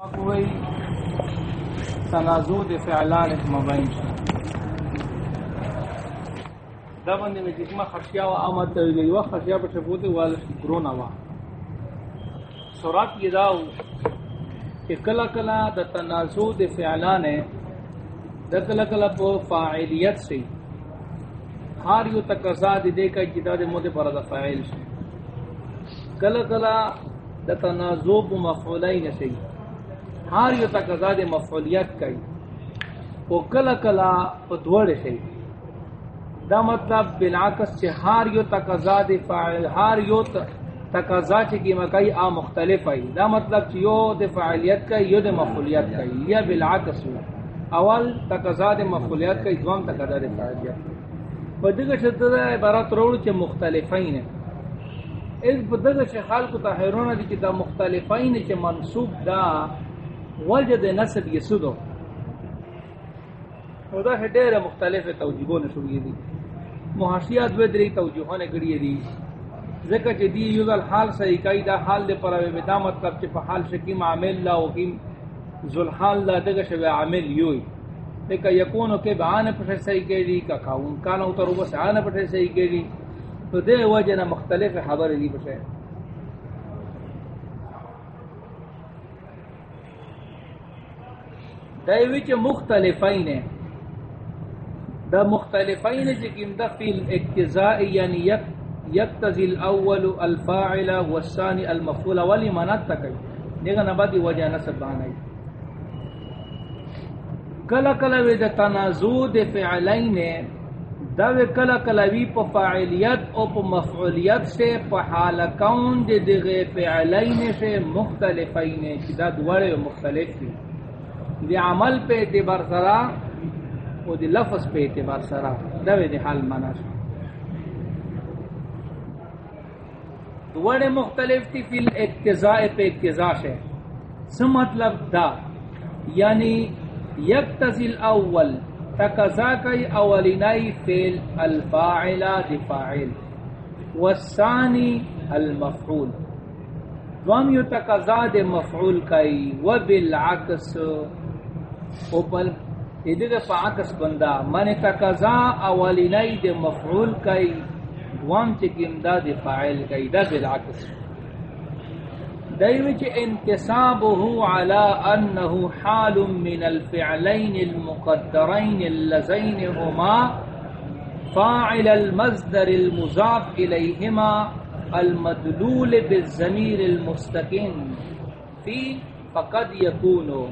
کوئی تنازع د فعلان مبین دا باندې مې جسمه خشیا او آمد ته ویلی و خشیا په شبوت وال کرونا وا سورات کې داو چې کلا کلا د تنازع د فعلان د کلا کلا په فاعلیت شي هر یو تقاضا دې کا چې د مو پر د فاعل شي کلا کلا د تنازع په مفعولین شي ہار یو تقاضا دے مفعولیت کئی. او کلا کلا او دوڑ شئی دا مطلب بالعکس چھ ہار یو تقاضا دے فاعل ہار یو تقاضا چھ کی مکئی آ مختلف ای. دا مطلب چھ یو دے فاعلیت کئی، یو دے مفعولیت کئی. یا بالعکس ہو اول تقاضا دے مفعولیت کئی دوام تقاضا دے فاعلیت بدگا شد دا عبارت روڑ چھ مختلفین ہیں اس بدگا چھ خالق تحیرون دی چھ دا مختلفین چھ منصوب دا وجد نسب یسودو او دا ډېر مختلف توجیهونه شوې دي محاشیات و درې توجیهونه کړې دي. ځکه چې دی یو ځل حال صحیح کوي دا حال دې پر وې دا مطلب چې په حال شکی معامل لا او کیم ذل حال لا دغه شوی عامل یوي لکه یکونو کې بیان پر صحیح کړي کا کاون کانو تر وبس عان پر صحیح کړي. تو دې وجه نه مختلف خبر دي په دایوی مختلفین دا مختلفین چکم دا فی الاقتزاء یعنی یک یکتزی الاول الفاعل والثانی المفعول ولی منات تکی نیگا نبادی وجہ نصب بانائی۔ کلا کلا وی دا تنازو دا فعلین دا وی کلا کلا وی پا فاعلیت او پا مفعولیت سے پا حالکون دا دغی فعلین سے مختلفین چی دا دوارے مختلف تھی دی عمل پہ اعتبار سرا او دی لفظ پہ اعتبار سرا. دوے دی حال مانا شا دوڑے مختلف تھی فی الاقتضاء پہ اقتضاء شے. سم مطلب دا. یعنی یکتزی الاول تقضا کئی اولینائی فیل الفاعلہ دی فاعل، والثانی المفعول. دوام یو تقضا دے مفعول کئی و بالعکس او بل ایدی دے پاکس بندہ من تقضا اولینای دے مفعول کئی دوام چکیم دا دے فاعل کئی دا بالعکس دیوچ انتصابه على انه حال من الفعلين المقدرين اللذين هما فاعل المصدر المضاف اليهما المدلول بالزمير المستقيم في فقد يكون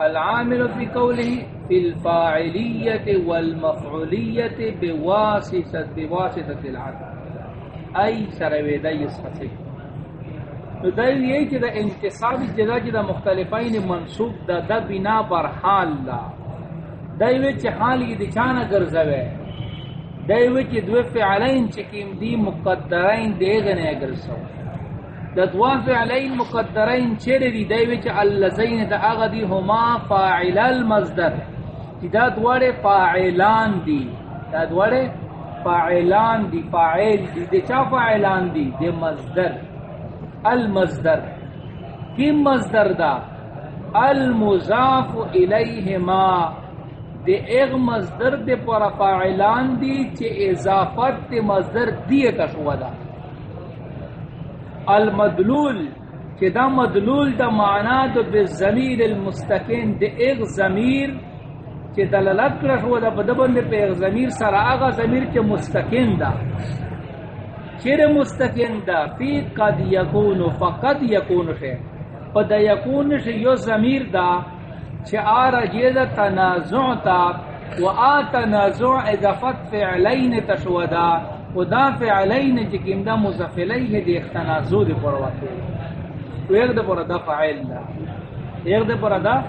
العامل في قوله في الفاعلية والمفعولية بواسطة بواسطة العدل. أي سروي دي الصحيح تو دایو یہ کہ دا انتصابی جدا جدا مختلفین منصوب دا دا بنا بر حال دا. دایو چھ حالی دی چانا گرزوے. دایو چھ دو فعلین چکیم دی مقدرین دیگنے اگر سو دا دوا مقدرین چیر دی دایو چھ اللذین دا اغا دی ہما فاعل المزدر دا دوارے فاعلان دی. دا دوارے فاعلان دی. فاعل دی. دی چا فاعلان دی؟ دی مزدر المزدر کی مزدر دا؟ المضاف الیہما. دے ایغ مزدر دے پر فاعلان دی چے اضافت دے مزدر دیئے کشوا دا. المدلول چے دا مدلول دا معنی دو بالزمیر المستقین دے ایغ زمیر چے دلالت کشوا دا بدبن دے پہ ایغ زمیر سر آغا زمیر چے مستقین دا. چیر مستقین دا؟ فی قد یکونو فقد یکونو شے پا دا یکونو شے یو زمیر دا چھ آرا جیدہ تنازع تا و آ تنازع اضافت فعلین تشودا. و دا فعلین چکیم دا مزفلیه دی اختنازع دی پرواتی و ایک دا پر دا فعل دا۔ ایک دا پر دا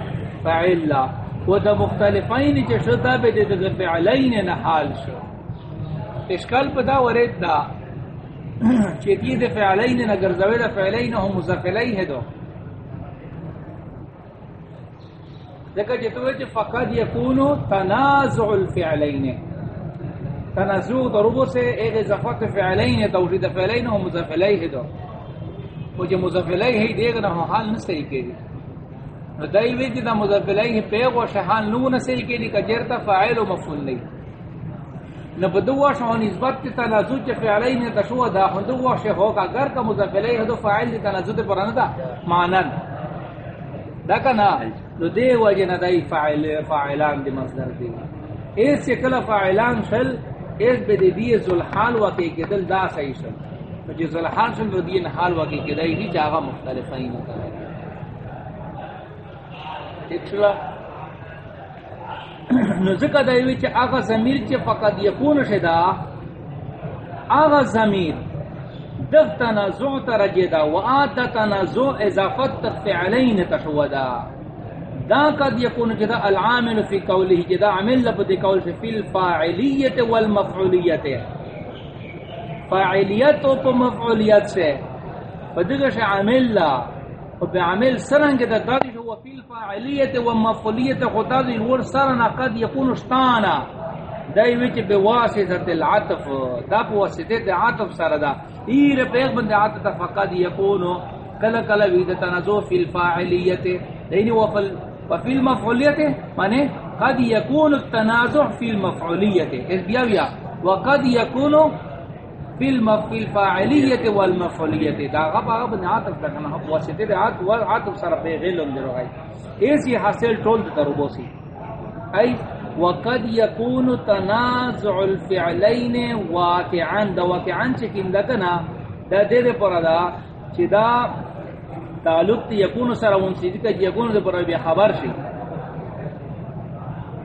فعل دا۔ و دا مختلفین چھ شدا بے دی دا فعلین نحال شو۔ اشکال پا دا ورد دا۔ چھ دی دا فعلین نگر زوی دا فعلین هم مزفلیه دو۔ ذکر جتوے جی چھ فقد یکونو تنازع الفعلین۔ تنازع ضربو سے ایک اضافت فعلین توجید فعلین و مضاف الیہ دو او جو مضافلی ہے دیگ نہ حال نہ صحیح کی دی. نو دای وی چې دا مضافلی ہے پیغ او شحال نو نہ صحیح کی دی کجرتا فاعل او مفعول نہیں نہ بدوا شو نسبت تی تنازع چ فعلی تشو دا ہندو وا ہو کا اگر کا مضافلی ہے تو فاعل دی تنازع تے پرانا دا معنی دا کنا نو دی وجه نہ دای فاعل، فاعلان دی مصدر دی. اس کلا فاعلان شل اس بے دی ذل حال و دل دا صحیح شل جو ذل حال شل دی حال و کہ دای دی جاغا مختلف ہیں۔ اچھا نو ذکر دای وچ اغا ضمیر چ فقط یکون شدا اغا ضمیر دغ تنازع ترجدا و آت تنازع اضافت فعلین تشودا دا قد يكون جدا العامل في قوله، جدا عمل لبدي قول في الفاعلية والمفعولية فاعلية ومفعولية سے فدغش عمل لا و وبعمل سرن جدا داري هو في الفاعلية والمفعولية خطاز الور سرن قد يكون اشتانا دای وچ بواسطه العطف، دا په بواسطه عطف سره دا. ایر په پیغ بند عطف فقد يكون کلا کلا وید تنازو فی الفاعلیت. دینی وفل وفي المفعولية معنی قد يكون التنازع في المفعولية. اس بیا بیا وقد يكون في المف... الفاعلية والمفعولية. دا غب غب نعاطف دکنا حب واسطه دا عاطف والعاطف سر پیغل اندر غای ایسی حاصل ٹول دا تربوسی ای وقد يكون تنازع الفعلين واقعا. دا واقعا چکن دکنا دا دیر پر دا چی دا تعلق تی یکون سر اون سیدی کا یکون دے پر بی خبر شی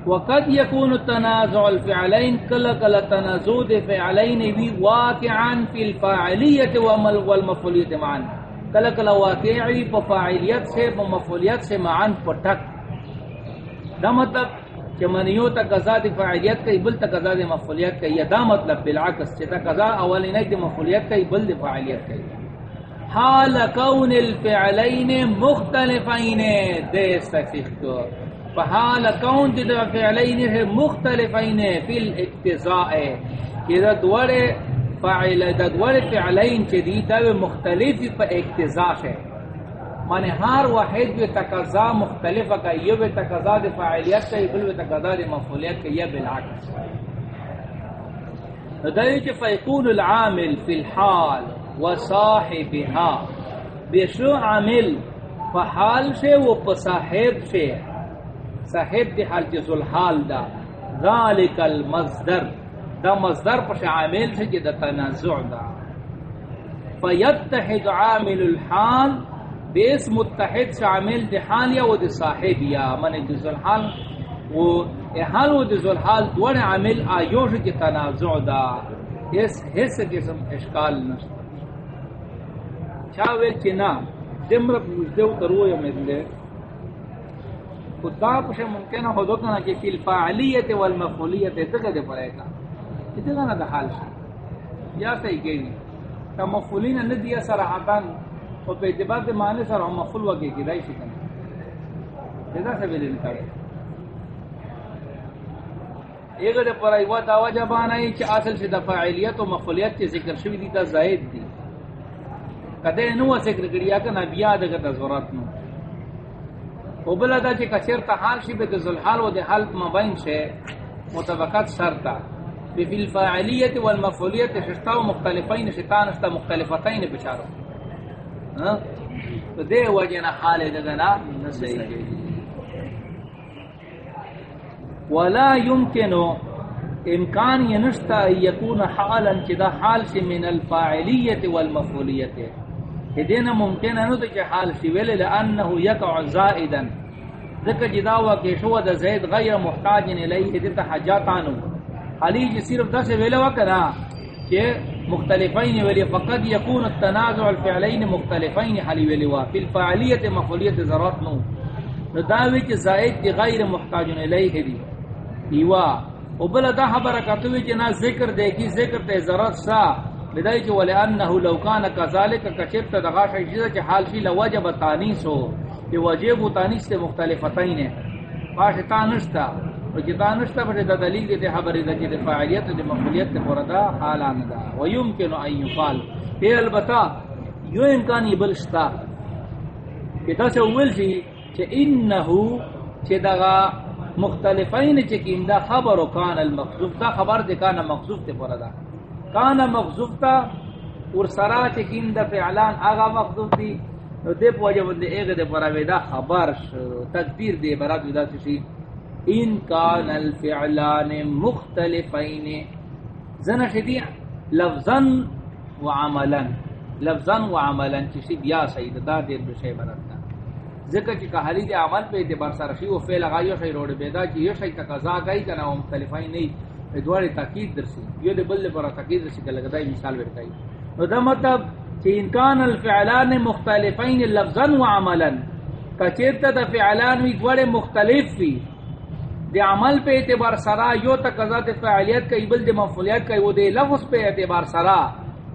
وقد يكون التنازع الفعلين كلا كلا تنازع الفعلين وي واقعا في الفاعليه والمفعوليه معا. كلا كلا واقعي فاعليت سے پا ومفعوليت سے معا پٹک دا مطلب کہ منیو تا قضا دی فاعلیت کئی بل تا قضا دی مفعولیت کئی دا مطلب بالعکس چھتا قضا اولی نئی دی مفعولیت کئی بل دی فاعلیت کئی حال کون الفعلین مختلفین دے سکتو فحال کون دی دو فعلین ہے مختلفین فی الاقتضاء؟ کہ دا دوڑے فعل دا دوڑے فعلین چی دی دا مختلفی پا اقتضاء ہے مانے ہر واحد بھی تقضا مختلف کا، یہ بھی تقضا دی فعلیت کا، یہ بھی تقضا دی مفعولیت کا، یہ بالعکس دایو چ فیقول العامل فی الحال۔ وصاحبها. بشو عامل، فحال سے وہ صاحب سے صاحب دی حال جز الحال دا. ذالک المصدر. دا مصدر پر عامل سے جدا تنازع دا. فیتحد عامل الحال. بیس متحد سے شامل دی حال یا و دی صاحب یا. من جز الحال و حال و جز الحال دوڑ عامل آیوش کی تنازع دا. اس حص قسم اشکال نشتا چاوے چنا دمر بوجدو ترو یا مدلے خدا پش ممکن ہو دو کہ فی الفاعلیت والمفعولیت تک دے پڑے گا اتنا نہ حال شي یا صحیح گئی تا مفعولین نہ دیا صراحتن او په اعتبار دے معنی سره مفعول وگی کی دای شي کنه دا څه ویل نه ایک دے پر ایوا دا وجہ باندې چې اصل سے د فاعلیت او مفعولیت چې ذکر شوی دی دا زائد دی۔ کدے نو ذکر کړیا کنه بیا دغه د ضرورت نو. او بل دا چې کثیر ته حال شي به د ذل حال او د حال مبین شه، مطابقت شرطه بفی الفاعلیت والمفعولیت ششتا و مختلفین شتان شتا مختلفتین بشارو تو دے وجہ حال دغنا نصیح ولا يمكن امکان ینشتا یکون حالا چدا حال سے من الفاعلیت والمفعولیت. ہے دینا ممکن انو تو کہ حال سی ویلے لانه یقع زائدا. ذکر جداوا کہ شو د زید غیر محتاج الیہ دتا حاجاتانو علی جی صرف دس ویلے وکنا کہ مختلفین ویلی فقد یکون التنازع الفعلین مختلفین حلی ویلی وا فی الفاعلیت مفعولیت ضرورت نو. نداوی کہ زائد دی غیر محتاج الیہ دی ایوا او بل دا خبر کتوی چې نا ذکر دے کی، ذکر تے ضرورت سا بدای چې ول انه لو کان کذالک کشف ته دغه شی چې حال شي لوجب تانیس ہو، کہ واجب تانیس تے مختلفتین ہیں۔ پاش تانشتا او چې تانشتا پر د دلیل دے خبر د چې فاعلیت د مفعولیت ته پوردا حالان دا۔ و يمكن ان يقال تے البتا یو امکان بلشتا کہ دا سے اول شی چھ انہو چھ دغا مختلفین چکیم دا خبر و کان المخصوف دا خبر دے کانا مخصوف تے پورا دا کانا مخصوف تا، اور سرا چکیم دا فعلان آغا مخصوف دی. نو دے پوجہ بندے ایغ دے پورا دا خبر تقدیر دے برات دا چشی ان کان الفعلان مختلفین. زنا شدی لفظا و عملا. لفظا و عملا چشی بیا سید دا دیر بشے برات دا. ذکر کی کہا دی عمل پہ اعتبار سرشی و فعل غایو شی روڑ بیدا کی یہ شی تقاضا گئی کنا و مختلفین نہیں دوڑے تاکید درسی. یہ دے بل پر تاکید درسی کہ لگتا ہے مثال ورکائی نو دا مطلب کہ انکان الفعلان مختلفین لفظا و عملا. کچیتا دا فعلان وی دوڑے مختلف وی. دے عمل پہ اعتبار سرا، یو تقاضا دے فعالیت کا بل دے مفعولیت کا وہ دے لفظ پہ اعتبار سرا.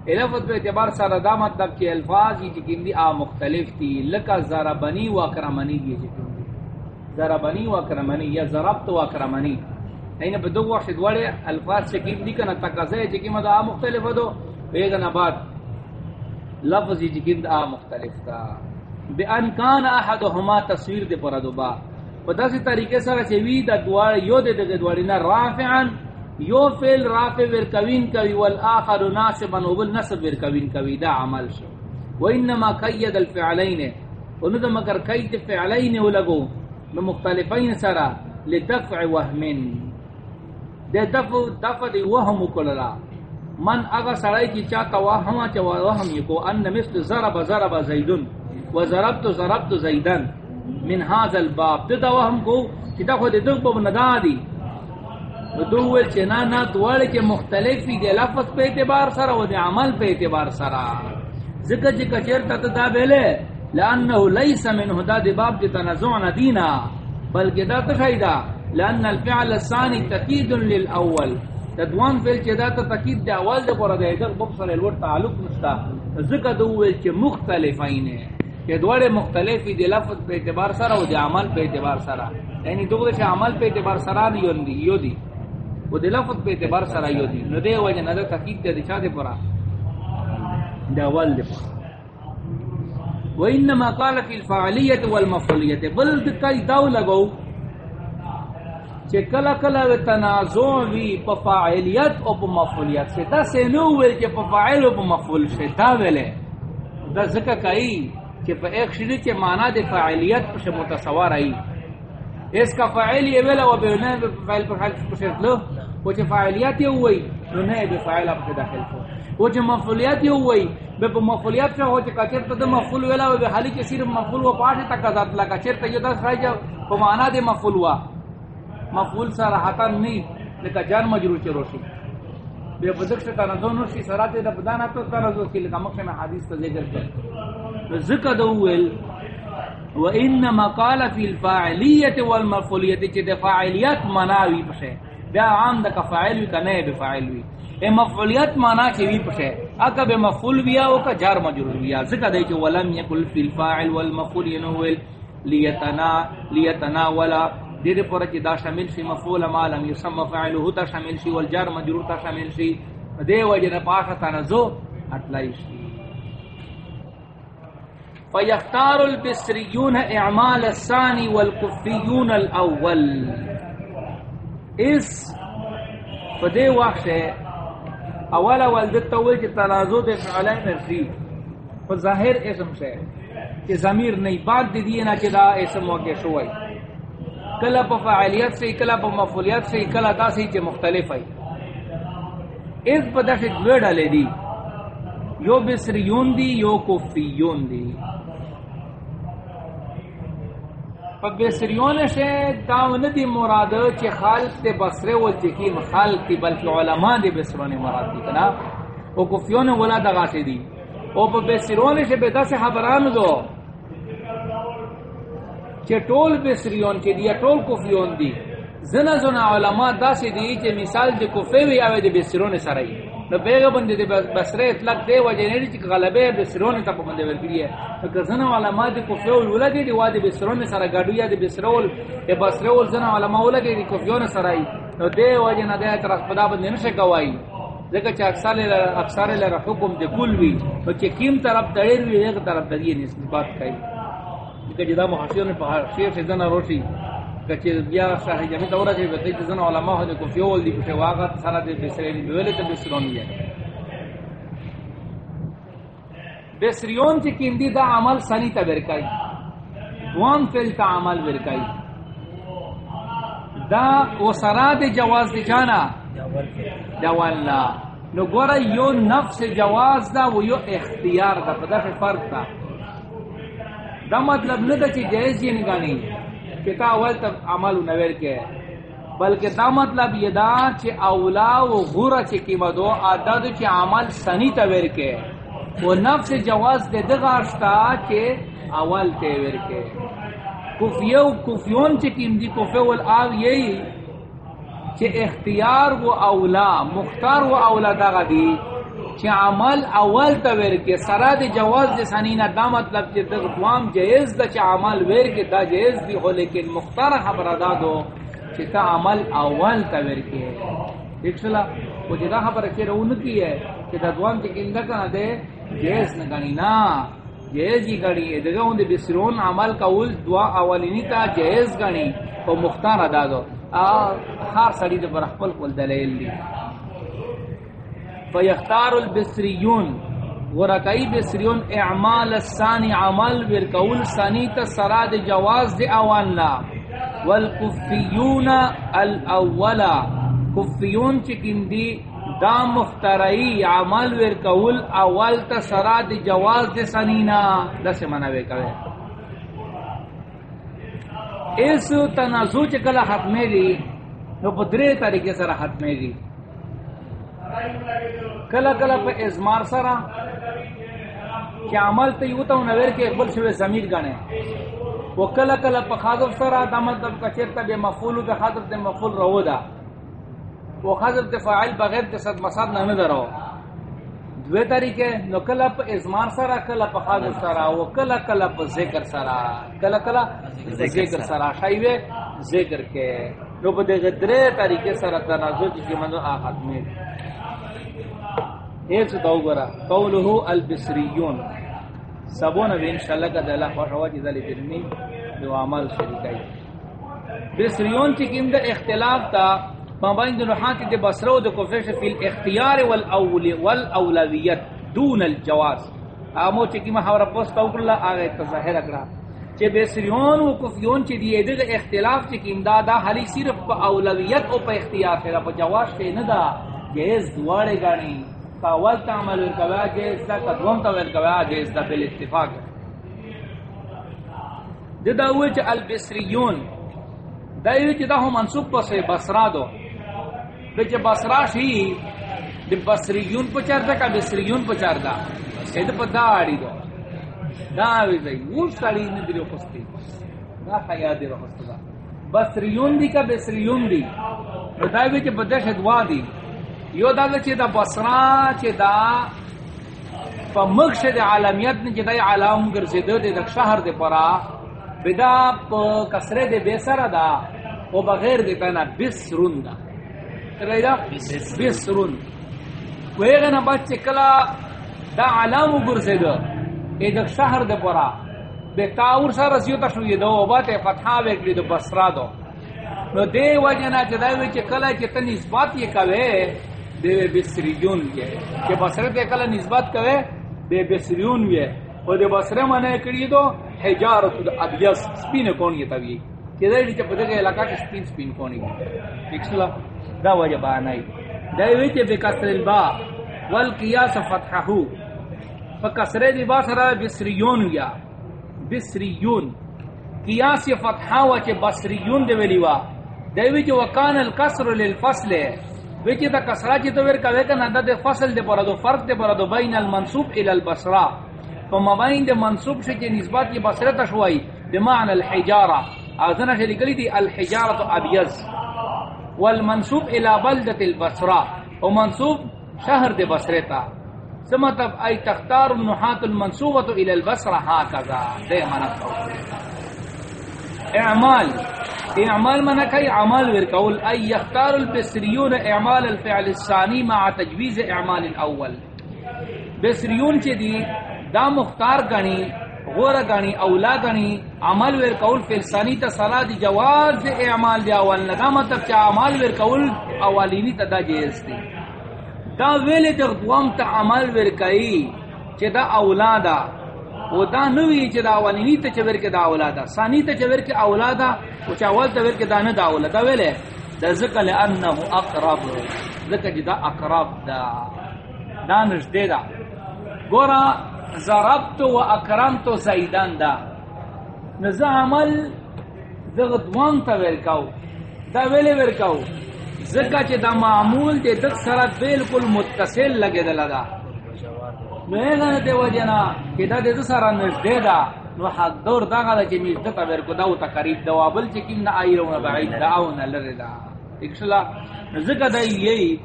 لفظ پہ اعتبار سر دا مطلب کہ الفاظ یہ چکم دی آ مختلف تھی لکا ضربنی و اکرمنی دی چکم دی. ضربنی و اکرمنی یا ضربت و اکرمنی این پہ دو وقت دوڑے الفاظ چکم دی کنا تقاضا چکم دا مختلف دو بیگن بعد لفظ یہ چکم دا مختلف تا بے ان کان احدهما تصویر دے پر دو با و دسی طریقے سر چوی دا دوار یو دے دے دواری نا رافعا، یو فعل رافع ور کوین کوي، والآخر ناسبا وبل نسب ور کوین کوي، دا عمل شو. وانما قید الفعلین. ونذ مگر قید فعلین ولگو نو مختلفین سرا لدفع وهم. ده دفع دفع دی وهم کوللا من اغا سړی کی چا کا وهم چا وهم یکو ان مثل ضرب ضرب زید وضربت ضربت ضربت زیدن من هذا الباب ده وهم کو چې دا خو دې دغه په ندادي دوول چې نا نا دوړ کې مختلفي دي لفظ په اعتبار سره او د عمل په اعتبار سره ذکر چې کچیر ته دا ویلې لانه ليس من هدا د باب د تنازع ندینا بلکې دا تخیدا لان الفعل الثاني تاكيد للاول تدوان فعل چې دا ته تاکید دی، اول د پر د ایدر بوب سره ور تعلق نشتا ذکر دوول چې مختلفین کہ دوڑے مختلف دی لفظ پہ اعتبار سرا او دی عمل پہ اعتبار سرا یعنی دوڑے سے عمل پہ اعتبار سرا نہیں ہوندی یو دی. وہ دی لفظ پہ اعتبار سرا یو دی. نو دے وجہ نظر تحقیق دے دچا دے پرا دا اول دے پرا وانما قال في الفاعليه والمفعوليه بل دکای داو لگو چې کلا کلا و تنازع وی په فاعلیت او په مفعولیت سے دا سے نو ول چې په فاعل او په مفعول سے دا ویلے دا ذکر کای کہ په ایک شری کے معنی دے فاعلیت پر متصور ای. اس کا فاعل یہ ویلا و بنا فاعل پر حال پر لو وہ جو فاعلیت یہ ہوئی نو نے بے فاعل اپ داخل کو وہ جو مفعولیت یہ ہوئی بے مفعولیت سے ہو کہ کچر تو مفعول ویلا و حالی کے صرف مفعول و پاٹھ تک ذات لگا چر تو یہ دس راجا وہ معنی دے مفعول ہوا مفعول سا رہتا نہیں لیکن جار مجرور چروشی بے بدک سے تنازع نوشی سرات دا بدانا تو تنازع کی لکا مقصد میں حدیث تا ذکر کر ذکر دوول و انما قال فی الفاعلیت والمفعولیت چی دا فاعلیت مناوی پشے بیا عام دا کا فاعل وی کا نئے بفاعل وی. اے مفعولیت مانا چی وی پشے اکا بے مفعول ویا او کا جار مجرور ویا ذکر دے چی، ولم یکل فی الفاعل والمفعول یعنی ینوول لیتنا لیتنا ولا دیر پر چی دا شامل شی مفعول ما لم یسم فاعله تا شامل شی والجار مجرور تا شامل شی دے وجہ پاشا تنزو اٹلائی شی فیختار البصریون اعمال الثانی والکفیون الاول. اس فدے وقت ہے اولا والدت طول کی تنازو دے فعلین مرسی فظاہر اسم سے کہ ضمیر نہیں بعد دی دینا چدا اسم واقع شوئی کلا پا فعالیت سے کلا پا مفعولیت سے کلا دا سے چے مختلف ہے اس پا دا سے دوے ڈالے دی۔ یو بسریون دی، یو کفیون دی۔ پا بسریون سے داون دی مراد چے خالق تے بسرے و چکیم خالق تی، بلکہ علماء دی بسرون مراد دی، کنا؟ او کفیون ولا دغا سے دی۔ او پا بسریون سے بے دا سے حبران دو۔ چه ټول بسریون چې دی ټول کوفیون دی۔ زنا زنا علما دا سي دی چې مثال د کوفی وی او د بسرون سره نو بیگ بند دی بسره اطلاق دی وجه نه چې غلبه بسرون ته په باندې ورګری نو که زنا علما د کوفی ول ولګي دی واده بسرون سره غاډو یا د بسرول ای بسرول زنا علما ولګي دی کوفیون سره نو دی وجه نه د تر خدا باندې نشه کوي ذکر چا اکثر لر اکثر لر حکم دے کل وی۔ تو چے کیم طرف دیر وی، ایک طرف دیر نسبت کئی۔ کہ جدا محاشیوں نے پہاڑ شیف سے زنہ روشی کہ بیا شاہ جمی دورہ چے بتائی چے زنہ علماء ہو دے کو فیول دی کچھے واقعات سارا دے بسرینی بیولی تے بسرونی ہے بسریون چے کیم دی دا عمل سنی تا برکائی دوان فیل تا عمل برکائی دا و سرا دے جواز دی جانا جوالا نو گورا یو نفس جواز دا و یو اختیار دا پدا فی فرق دا دا مطلب ندا چی جائز یہ نگانی کہ تا اول تب عمل نویر کے بلکہ دا مطلب یہ دا چی اولا و غورا چی کیما دو آدھا چی عمل سنی تاویر کے و نفس جواز دے دغاشتا چی اول تاویر کے کفیو، کفیون چی کیم دی کفیو الآو یہی چی اختیار و اولا، مختار و اولا دا دی چی عمل اول تا ویر کے، سرا دی جواز دی سنینا دا مطلب چی دا دوام جائز دا چی عمل ویر کے، دا جائز دی ہو، لیکن مختار خبر دا دو چی تا عمل اول تا ویر کے۔ دیکھ سلا وہ جدا جی خبر چی رون کی ہے چی دا دوام چی کندہ کنا دے، جائز نگانی نا۔ جائز ہی گنی ہے۔ دگا ہوں دے بسرون عمل کا اول دعا اولینی تا جائز گنی و مختار ادا دو۔ خار سڑی دے برحفل کل دلیل دی۔ فیختار البسریون ورکائی بسریون اعمال الثانی عمل ورکول ثانی تا سراد جواز دے اوانلا والکفیون الاولا کفیون چکن دی دا مخترائی عمل ورکول اول تا سراد جواز دے سنینا دا سے منوے کوئے اس تنازع چکلا حتمے دی، نو پدرے طریقے سر حتمے دی۔ کلا کلا پہ ازمار سرا کہ عمل تے یوتا ہوں نویر کے اقبل شوے زمیر گانے وہ کلا کلا پہ خاضب سرا دا مطلب کچھرتا بے مفولو بے خاضب دے مفول رو دا وہ خاضب دے فاعل بغیر دے صد مساد نہ درو دوے طریقے نو کلا پہ ازمار سرا کلا پہ خاضب سرا وہ کلا کلا پہ ذکر سرا کلا کلا ذکر سرا شایوے ذکر کے نو پہ دے غدرے طریقے سرا تنازع کی منو آخات میں ایسو تو گرا قولہو البسریون سبون اب انشاءاللہ کا دلہ خوش ہوا چیزا لی فرمی دو عمال شریکائی بسریون چکم دا اختلاف تا مابین دو نحاتی دے بسرو دو کفرش فی الاختیار والاول والاولویت دون الجواز. آمو چکم حور پوست اوکر اللہ آگئے تظاہر اکرا چے بسریون و کفیون چی دیئے دیگه اختلاف چکم دا دا حالی صرف پا اولویت او پا اختیار شرا پا جواز شے ندا جہیز دوارے گانی اول تعمل الکوا جیز دا قدوم تا الکوا جیز دا بل اتفاق دا ہوئے دا ہوئے دا ہو منصوب پس بسرا دو. بچ بسرا شی دا بسریون پچار دا کا بسریون پچار دا. اید پا دا دو. دا آوی دا وہ ساڑی ندری خستی دا خیاد دی رخست دا. بسریون دی کا بسریون دی. دا ہوئے بدش دوا دی یو دا چې دا بصرا چې دا په مخشد عالمیت نه چې دا عالم ګرځیدو د شهر د پرا بدا په کسره د بیسره دا او بغیر د تنا بسرون دا۔ رایدا بسرون وېغه نه بچ کلا دا عالم ګرځیدو د شهر د پرا۔ به تاور سره زیو تاسو یې دو وبته فتحا وکړي د بصرا دو نو دی وجنا چې دا وی چې کلا چې ته نسبت یې کوي دے بسریون کے کہ بسرے تے کلا نسبت کرے، دے بسریون وی او دے بسرے منے کڑی دو حجارت ابیض سپین کون یہ تبی کہ دے چ پدے کے علاقہ کے سپین سپین کون یہ اکسلا دا وجہ بانائی۔ دے وی تے بکسر البا والقياس فتحه فکسرے دی با بسریون یا بسریون قیاس فتحہ و چ بسریون دے ویلی وا۔ دے وی وکان الکسر للفصل وچی دا کسرا چی تو ورکا ویکا ندا دے فصل دے پرا دو فرق دے پرا دو بین المنصوب الى البصرا. تو مبین دے منصوب شے چی نسبت یہ بصرہ تشوائی بمعنى الحجارة آزنا شے لکلی دی الحجارة ابیز والمنصوب الى بلدت البصرا. ومنصوب شہر دے بصرہ تا. سمتب مطلب ای تختار النحات المنصوبة الى البصرة هكذا دے منصوب اعمال. اعمال من کئی؟ عمل ورکول ای یختار البصریون اعمال الفعل الثانی مع تجویز اعمال الاول. بصریون چی دی؟ دا مختار گنی، غور گنی، اولا گنی. عمل ورکول فعل ثانی تا صلاح دی جواز دی اعمال دی اول. لگا مطلب چا عمل ورکول اولینی تا دا جیز دی. دا ویلی تا دوام تا عمل ورکئی چی دا اولا دا. و دا نوی چې دا اولینی ته چور کې دا اولادا ثانی ته چور کې اولادا او چې اول ته ور کې دا نه دا اولادا ویلې د ذکر لانه اقرب. ذکر دا اقرب دا دا نږدې دا ګورا ضربت و اکرمت زیدان دا نزه عمل دغه دوان ته ورکاو. دا ویلې ورکاو. ذکر چې دا معمول دې د سره بالکل متصل لګیدل دا میغه دے وجنا کدا دے سارا نزدے دا، نو حق دور دا غدا چې نزدې تا ور کو دا او تقریب دا وابل چې کین دا ایرو بعید دا او نه لری دا۔ اکشلا زګه دا یی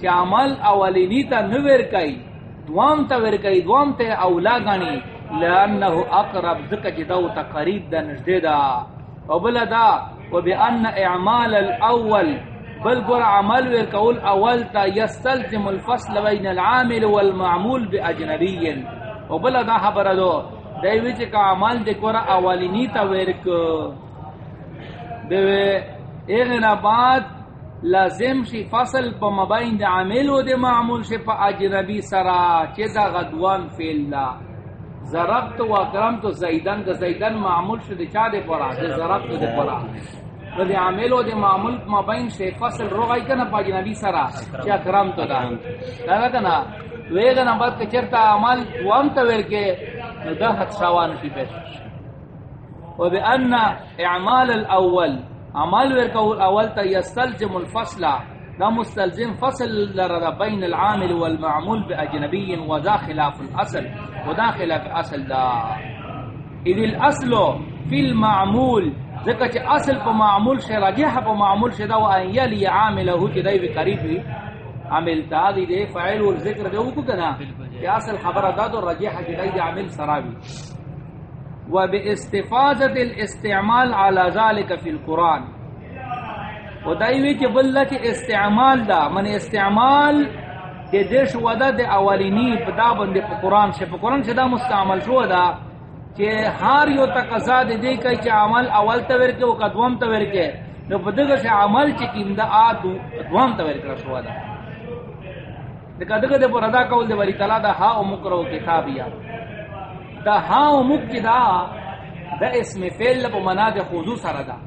چې عمل اولینی تا نو ور کای دوام تا ور کای دوام ته اولا غنی لانه اقرب ذکه چې دا او تقریب دا نزدې دا۔ او بل دا وبان اعمال الاول بل گر عمل و قول اول تا یستلزم الفصل بین العامل والمعمول باجنبی و بل دا خبر دو دیوی چی کا عمل دے گر اولینی تا ورک دیوی اغنا بعد لازم شی فصل پا مبین دے عامل و دے معمول شی پا اجنبی سرا چی دا غدوان فیل دا. ضربت و اکرمت زیدن دا زیدن معمول شی دے چا دے پورا؟ دے ضربت دے پورا. ردی عامل و دی معمول ما بین شی فصل روغای کنا پا جنبی سرا چی اکرم تو دا. دا کنا ویگا نمبر کچرتا عمل وام تا ورکے دا حد شوان کی پیش و بی ان اعمال الاول. عمل ورکا اول تا یستلزم الفصل. دا مستلزم فصل لرد بین العامل والمعمول باجنبی و دا خلاف الاصل. و دا خلاف اصل دا. اذ الاصل فی المعمول ذکر چ اصل په معمول شی راجح په معمول شی دا و ان یلی عامله چې دای به قریب وي عامل تا دی دے فاعل ذکر دے کو کنا کہ اصل خبر ادا تو راجح چې دای عامل سراوی و باستفاده الاستعمال على ذلك في القران و دای وی چې بل چې استعمال دا من استعمال د دیش ودا د اولینی په دا باندې په قران شه په قران شه دا مستعمل شو دا کہ ہار یو تقاضا دے دے کہ چ عمل اول تور کے او قدوم تور کے نو بدغه سے عمل چ کیندا ا دو، دوم تور کر شو دا دغه دغه دے پر ادا کول دے ولی تعالی دا ہا او مکرو کتابیا دا ہا او مکدا دا اسم فعل په معنا دے خذو سره دا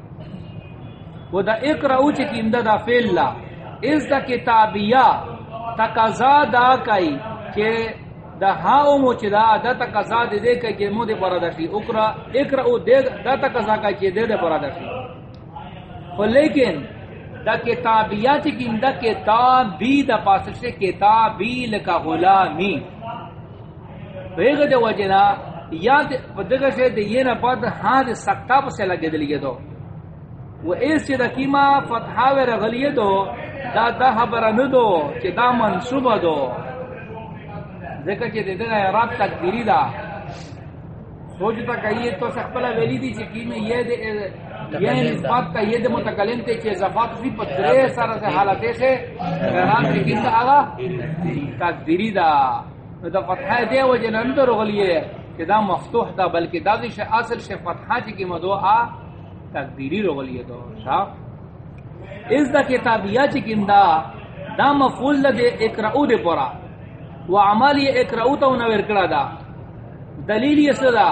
و دا اقرا او چ کیندا دا فعل لا. اس دا کتابیا تقاضا دا کای کہ دا ہاو مو چی دا دا تا قضا دے دے کئی کہ مو دے پرا دشی اکرا اکرا او دے دا تا قضا کئی کہ دے دے پرا خو لیکن دا کتابیا چی کن دا کتابی دا پاسر سے کتابی لکا غلامی. بیغ دے وجنا یا دے سے دے یہ نا پاد ہاں دے سکتا پسے لگے دے لگے دو و ایس چی دا کیما فتحاوی رغلیے دو دا دا حبر ندو چی دا منصوب دو ذکر چې دغه اعراب تقدیری دا۔ سوچ تا کہیے تو سخپلا ویلی دی چې کینه یہ دے یہ نسبت کا یہ دے متکلم تے چې اضافات بھی پترے سره سے حالتے سے اعراب کی کینda آغا تقدیری دا۔ دا فتحہ دے وجه اندر غلیے کہ دا مفتوح دا بلکہ دا دی اصل سے فتحہ چ کی مدو آ تقدیری رغلیے تو صاحب اس دا کتابیہ چ کیندا دا مفعول دے اقرؤ دے پورا۔ و عمل یہ اقرأو تا نور کرا دا. دلیل یہ صدا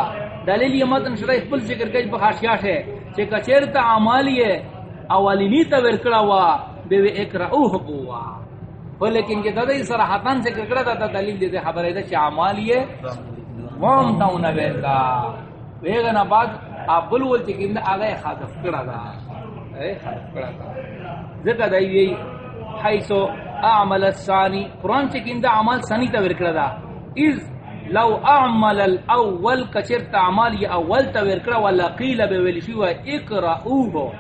دلیل یہ متن شرح خپل ذکر کج بخاشیات ہے کہ کچیر تا عمل یہ اولینی تا ور کرا وا بے اقرأو ہوا لیکن کہ ددی صراحتن ذکر کرا دا دلیل دے خبر ہے کہ عمل یہ وام تا نور کا ویگنا بعد ابل ول چکند اگے حذف کرا دا. اے حذف کرا دا. ذکر دی حیث اعمل الثانی قرآن چکندہ عمل ثانی تا ورکڑا دا اذ لو اعمل الاول کچرت عمل یہ اول تا ورکڑا ولا قیل بویلشی و اقرأوه.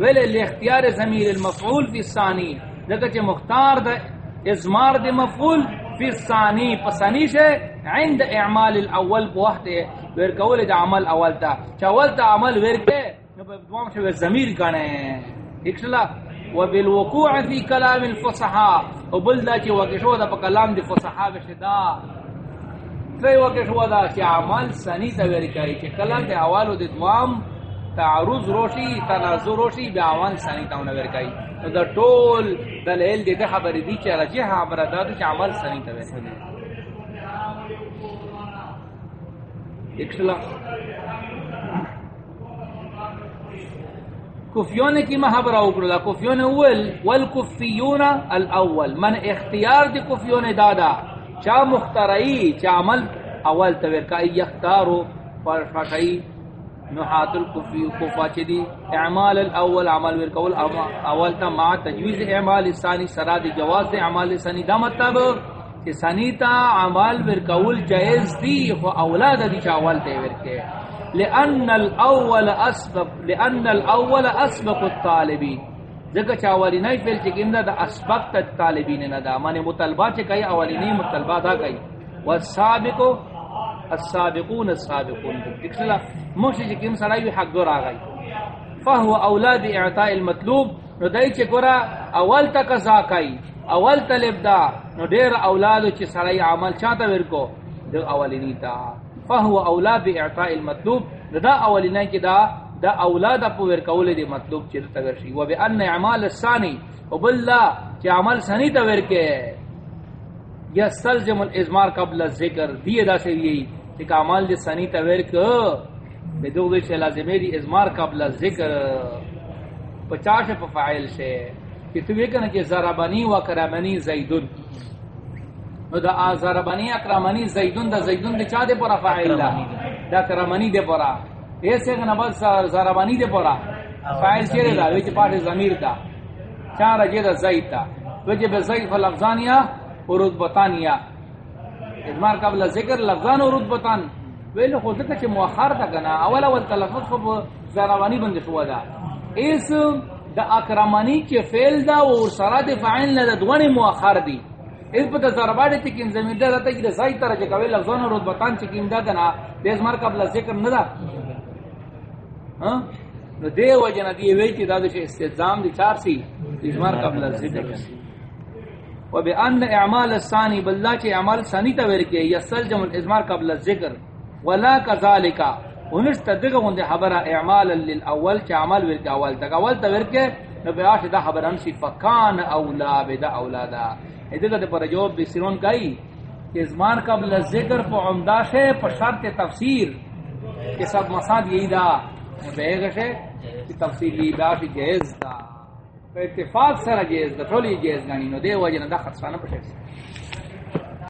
ولی الاختیار زمیر المفعول فی الثانی. لکہ چھ مختار دا ازمار دا مفعول فی الثانی. پسانی شے عند اعمال الاول بوحد ورکول دا عمل اول تا چھ اول تا عمل ورکے دوام شو ضمیر کنے اکشلا و بالوقوع فی کلام الفصحاء. و بلدا چی وکی شو دا پا کلام دی فصحاء بشدا تی وکی شو دا چی عمال سنی تا ورکاری چی کلام دی اولو دی دوام تعرض روشی تنازع روشی بی عوان سنی تا ورکاری دا طول دلیل دی دی خبر دی چی رجی خبر دا چی عمال سنی تا ورکاری اکشلا کفیون کی محبر اوکرلا کفیون اول، والکفیون الاول. من اختیار دی کفیون دادا. چا مخترعی، چا عمل اول تورکائی یختارو فرشاشائی نحات الکفی کفا چی دی. اعمال الاول، عمل ورکول. اول تا مع تجویز اعمال ثانی سرا دی. جواز دی اعمال ثانی. دا مطلب کہ ثانی تا عمل ورکول جائز دی خو اولاد دی چا اول تے ورکے. لأن الأول أسبق لأن الأول أسبق الطالبين. ذکر چا اولینای فعل چکیم دا دا اسبقت الطالبین ندا معنی مطلبات چکای اولینی مطلبات دا کئی والسابقو السابقون السابقون. اکسلا موشی چکیم سرائیوی حق دور آگئی فهو اولاد اعطاء المطلوب. نو دای چ گورا اول تک زاکای اول طلب دا نو دیر اولادو چ سرائی عمل چاہتا ورکو. دو اولینی تا فهو اولاد باعطاء المطلوب. دا اولنا کی دا دا اولاد اپو ور کول دی مطلوب چر تگر شی و بان اعمال الثانی وبالله کہ عمل ثانی تا ور کے یستلزم الازمار قبل الذکر. دی دا سے یہی کہ اعمال دی ثانی تا ور کو بدو وچ لازم دی ازمار قبل الذکر. 50 په فاعل سے کہ تو یہ کہنا کہ ضربنی و کرمنی زیدن نو دا ازربانی اکرمانی زیدون دا زیدون دا چا دے پورا فاعل دا؟ دا اکرمانی دے پورا. ایسے کہ نبال زربانی دے پورا. فاعل چیرے دا؟ ویچ پاٹ زمیر دا. چا رجی دا زید دا. ویچ بے زید فلفظانیا و رتبتانیا ادمار قبل ذکر لفظان و رتبتان ویلو خود دکا چی مؤخر دا کنا؟ اول اول تلفظ خب زربانی بند شوا دا. ایس دا اکرمانی چی فیل دا و سرات فاعل دا دوانی مؤخر دی. اس پتہ زرباڑے تے کین زمین دا تے کہ زائی طرح جے کوی لفظوں اور بتان چ کین دا دنا دیس مار قبل ذکر نہ دا ہاں؟ نو دے وجنا دی وی کہ دا دے استعزام دی چار سی. اس مار قبل ذکر. و بان اعمال الثانی بالله چ اعمال ثانی تا ور کے یسلجم الازمار قبل الذکر ولا كذلك ونس تدغه وند خبر اعمال للاول چ عمل ور کے اول تک. اول تا ور کے نو بیاش دا خبر ان سی فکان اولا بدا اولادا ادھر تے پر جواب بسرون کئی، کہ زمان قبل ذکر پا عمدہ شے، پا شرط تفسیر. کہ سب مساد یہی دا. بیگ شے، کہ تفسیر لی دا شی جیز دا. پا اتفاق سر جیز دا تولی جیز گانی نو دے وجہ نا دا خطسانا پا شکس